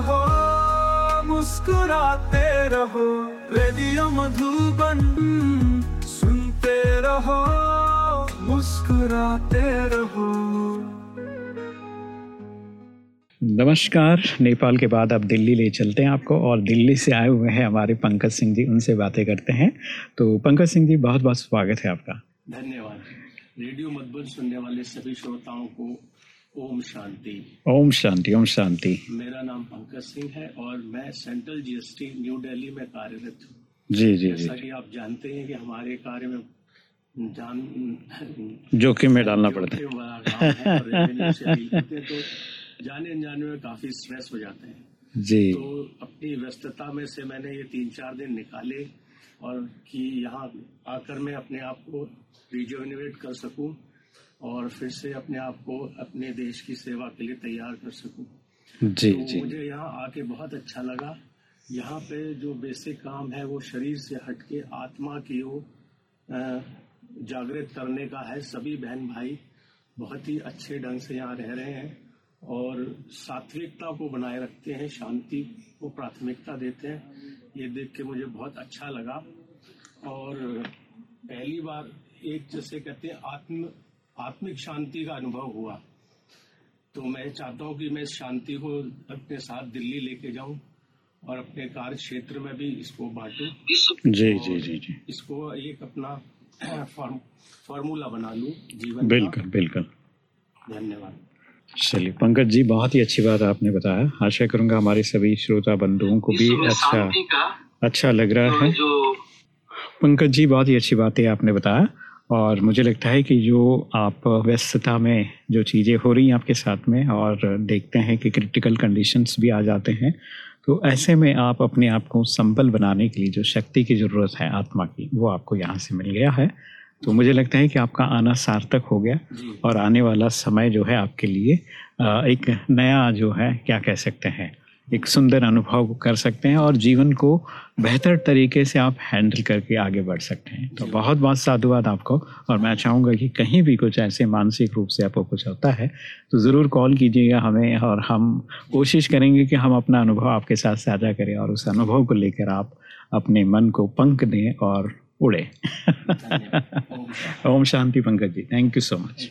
रहो मुस्कुराते रहो रेडियो मधुबन सुनते रहो मुस्कुराते रहो। नमस्कार नेपाल के बाद अब दिल्ली ले चलते हैं आपको और दिल्ली से आए हुए हैं हमारे पंकज सिंह जी उनसे बातें करते हैं। तो पंकज सिंह जी बहुत बहुत स्वागत है आपका। धन्यवाद। रेडियो मधुबन सुनने वाले सभी श्रोताओं को ओम शांति। ओम शांति ओम शांति। मेरा नाम पंकज सिंह है और मैं सेंट्रल जीएसटी न्यू दिल्ली में कार्यरत हूँ। जी जी जी। जैसा कि आप जानते हैं कि हमारे कार्य में जान जोखिम में डालना पड़ता है। तो जाने अनजाने में काफ़ी स्ट्रेस हो जाते हैं। जी। तो अपनी व्यस्तता में से मैंने ये तीन चार दिन निकाले और कि यहाँ आकर मैं अपने आप को रिजोविनेट कर सकूँ। और फिर से अपने आप को अपने देश की सेवा के लिए तैयार कर सकूँ। जी तो जी। मुझे यहाँ आके बहुत अच्छा लगा। यहाँ पे जो बेसिक काम है वो शरीर से हटके आत्मा की ओर जागृत करने का है। सभी बहन भाई बहुत ही अच्छे ढंग से यहाँ रह रहे हैं और सात्विकता को बनाए रखते हैं शांति को प्राथमिकता देते हैं। ये देख के मुझे बहुत अच्छा लगा। और पहली बार एक जैसे कहते हैं आत्म आत्मिक शांति का अनुभव हुआ। तो मैं चाहता हूँ कि मैं इस शांति को अपने साथ दिल्ली लेके जाऊँ और अपने कार्य क्षेत्र में भी इसको बांटू। जी जी जी जी। इसको एक अपना फॉर्म फॉर्मूला बना लूँ जीवन बिल्कुल बिल्कुल। धन्यवाद। चलिए पंकज जी बहुत ही अच्छी बात आपने बताया। आशा करूँगा हमारे सभी श्रोता बंधुओं को भी अच्छा अच्छा लग रहा है। पंकज जी बहुत ही अच्छी बातें आपने बताया। और मुझे लगता है कि जो आप व्यस्तता में जो चीज़ें हो रही हैं आपके साथ में और देखते हैं कि क्रिटिकल कंडीशंस भी आ जाते हैं तो ऐसे में आप अपने आप को संबल बनाने के लिए जो शक्ति की ज़रूरत है आत्मा की वो आपको यहाँ से मिल गया है। तो मुझे लगता है कि आपका आना सार्थक हो गया और आने वाला समय जो है आपके लिए एक नया जो है क्या कह सकते हैं एक सुंदर अनुभव कर सकते हैं और जीवन को बेहतर तरीके से आप हैंडल करके आगे बढ़ सकते हैं। तो बहुत बहुत साधुवाद आपको और मैं चाहूँगा कि कहीं भी कुछ ऐसे मानसिक रूप से आपको कुछ होता है तो ज़रूर कॉल कीजिएगा हमें और हम कोशिश करेंगे कि हम अपना अनुभव आपके साथ साझा करें और उस अनुभव को लेकर आप अपने मन को पंख दें और उड़े। Om Shanti Pankaj ji thank you so much.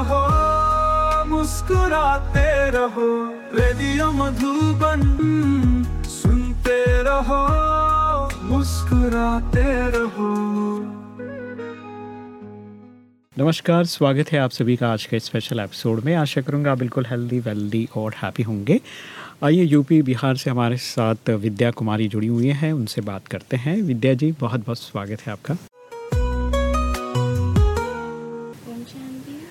रहो, मुस्कुराते रहो, रेडियो मधुबन सुनते रहो, मुस्कुराते रहो। नमस्कार, स्वागत है आप सभी का आज के स्पेशल एपिसोड में। आशा करूँगा बिल्कुल हेल्दी वेल्दी और हैप्पी होंगे। आइए यूपी बिहार से हमारे साथ विद्या कुमारी जुड़ी हुई हैं, उनसे बात करते हैं। विद्या जी बहुत बहुत स्वागत है आपका।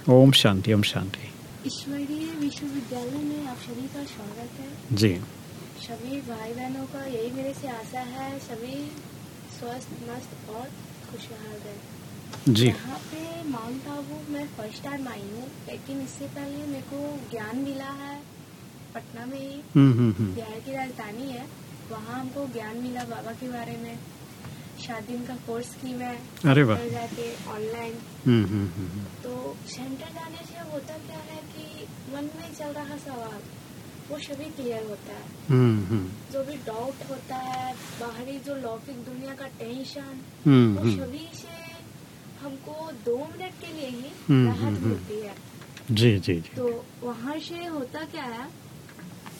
ओम शांति ओम शांति। ईश्वरीय विश्वविद्यालय में आप सभी का स्वागत है। जी। सभी भाई बहनों का यही मेरे से आशा है सभी स्वस्थ मस्त और खुशहाल रहे। जी। यहाँ पे माउंट आबू मैं फ़र्स्ट टाइम आई हूँ लेकिन इससे पहले मेरे को ज्ञान मिला है पटना में ही। हम्म हम्म हम्म। बिहार की राजधानी है वहाँ हमको ज्ञान मिला बाबा के बारे में। सात दिन का कोर्स की मैं अरे वाह। जाके ऑनलाइन हम्म हम्म हम्म तो सेंटर जाने से होता क्या है कि मन में चल रहा सवाल वो सभी क्लियर होता है। जो भी डाउट होता है बाहरी जो लौकिक दुनिया का टेंशन वो सभी से हमको दो मिनट के लिए ही राहत मिलती है। जी जी जी। तो वहाँ से होता क्या है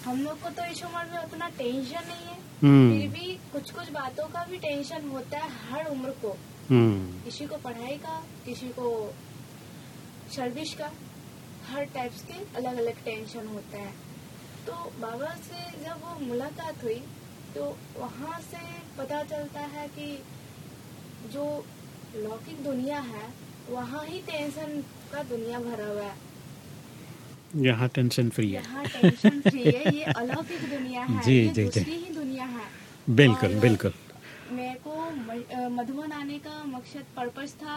हम लोग को तो इस उम्र में उतना टेंशन नहीं है। हम्म। फिर भी कुछ कुछ बातों का भी टेंशन होता है हर उम्र को। हम्म। किसी को पढ़ाई का किसी को सर्विस का हर टाइप्स के अलग अलग टेंशन होता है। तो बाबा से जब वो मुलाकात हुई तो वहाँ से पता चलता है कि जो लौकिक दुनिया है वहाँ ही टेंशन का दुनिया भरा हुआ है। यहाँ टेंशन फ्री है। टेंशन फ्री है ये अलौकिक दुनिया है जी, जी, जी। ही दुनिया है। बिल्कुल बिल्कुल। मेरे को मधुबन आने का मकसद पर्पस था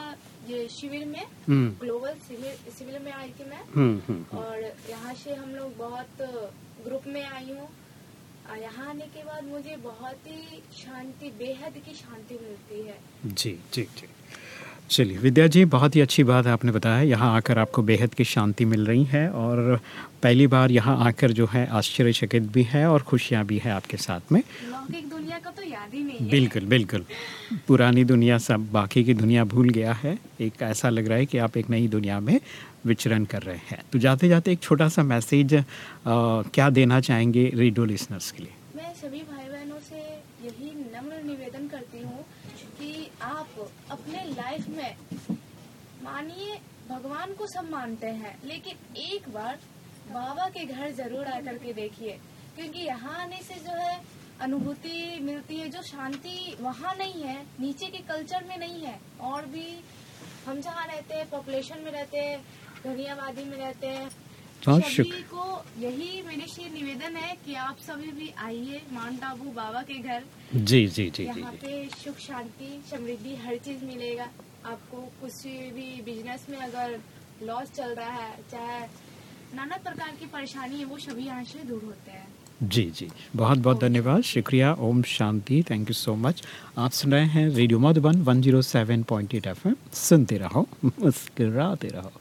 ये शिविर में हम्म। ग्लोबल सिविल सिविल में आई थी मैं। हम्म हम्म और यहाँ से हम लोग बहुत ग्रुप में आई हूँ। यहाँ आने के बाद मुझे बहुत ही शांति बेहद की शांति मिलती है। जी जी जी। चलिए विद्या जी बहुत ही अच्छी बात है आपने बताया। यहाँ आकर आपको बेहद की शांति मिल रही है और पहली बार यहाँ आकर जो है आश्चर्यचकित भी है और खुशियाँ भी है आपके साथ में। दुनिया का तो याद ही नहीं बिल्कुल बिल्कुल। पुरानी दुनिया सब बाकी की दुनिया भूल गया है। एक ऐसा लग रहा है कि आप एक नई दुनिया में विचरण कर रहे हैं। तो जाते जाते एक छोटा सा मैसेज क्या देना चाहेंगे रेडियो लिसनर्स के लिए? मैं सभी भाई बहनों से यही नम्र निवेदन करती हूँ कि आप अपने लाइफ में मानिए भगवान को सब मानते हैं, लेकिन एक बार बाबा के घर ज़रूर आकर के देखिए, क्योंकि यहाँ आने से जो है, अनुभूति मिलती है, जो शांति वहाँ नहीं है, नीचे के कल्चर में नहीं है, और भी हम जहाँ रहते हैं पॉपुलेशन में रहते हैं, दुनियावादी में रहते हैं सभी शुक्र को यही मेरे से निवेदन है कि आप सभी भी आइए माउंट आबू बाबा के घर। जी जी जी जी यहाँ पे सुख शांति समृद्धि हर चीज़ मिलेगा। आपको कुछ भी बिज़नेस में अगर लॉस चल रहा है चाहे नाना प्रकार की परेशानी है वो सभी यहाँ से दूर होते हैं। जी जी। बहुत बहुत धन्यवाद। शुक्रिया। ओम शांति। थैंक यू सो मच आप सुन रहे हैं रेडियो मधुबन 107.8 एफएम सुनते रहो मुस्कराते रहो।